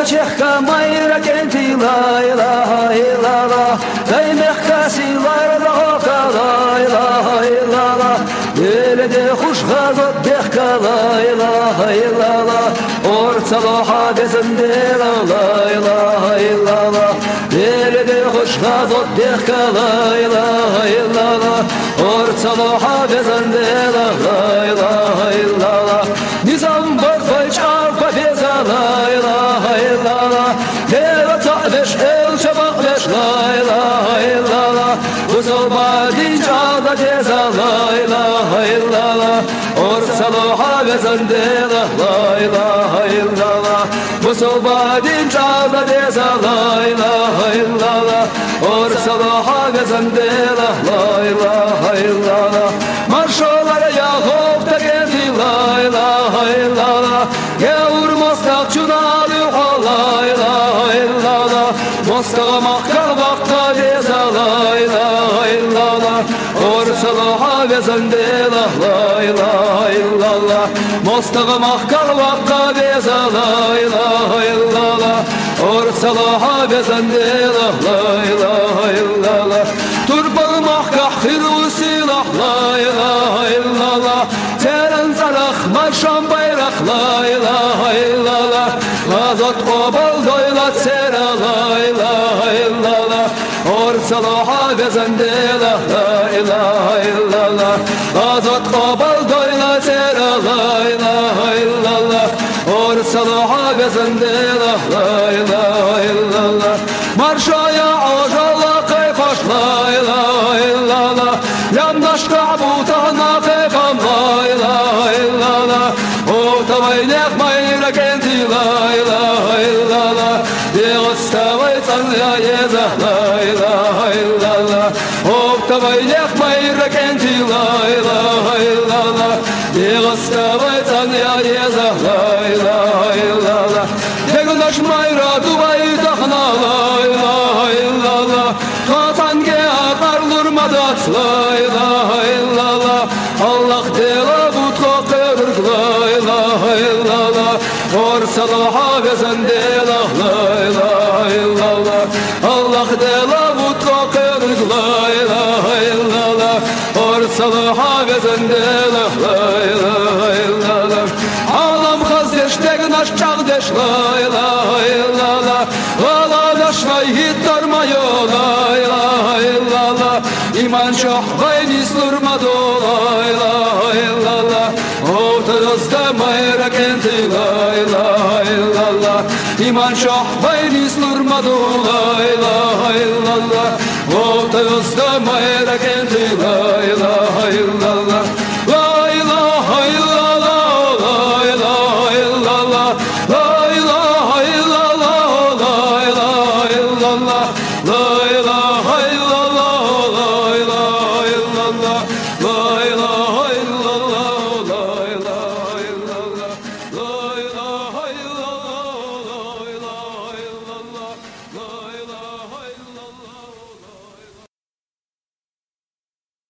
ta chekka mayra kenti la ilaha illallah Dai mekka si la ilaha la ilaha illallah Dele de kuş gazot dekka la ilaha illallah Ortalığa bezinde la ilaha illallah Dele de kuş gazot dekka la ilaha illallah Ortalığa bezinde la ilaha illallah Dinçada ceza la ilaha illallah. Orsaluha bezende la ilaha illallah. Buzulma dinçada ceza la ilaha illallah. Orsaluha bezende la ilaha illallah. Marşolara Yakup da geldi la ilaha illallah. Gevur mostak çunalı la ilaha illallah. Mostağa makkar Orsalıha bezende la ilaha illallah Mostağa makkar vakta ceza la ilaha illallah Orsalıha bezende la ilaha illallah Turbalı mahkah hiru silah la ilaha illallah Teren zarak marşan bayrak la ilaha illallah Gazot obal doyla sera la illallah Orsalıha bezende la ilaha illallah Gazot obal doyla sera la ilaha illallah Orsalıha bezende la ilaha illallah Marşaya ojala kayfaş la ilaha illallah Yandaş kabutana fekam la ilaha illallah O tavaynek mayra kenti la ilaha illallah Diğustavay tanrıya yeza la mayra kenti la ilaha illallah Diğustavay tanrıya yeza la ilaha illallah Degunaş mayra dubayı takna la ilaha illallah Katan ge akar lurmadat la ilaha illallah Allah dela but kokırk la ilaha illallah Orsalıha bezende la ilaha Orsalıha bezende la ilaha illallah Alam hazdeştek naş çağdeş la ilaha illallah Ağlaşma hittarmayo la ilaha illallah İman şah gaynis durmadı la ilaha illallah Ortadızda mayra kenti la ilaha illallah İman şah la ilaha illallah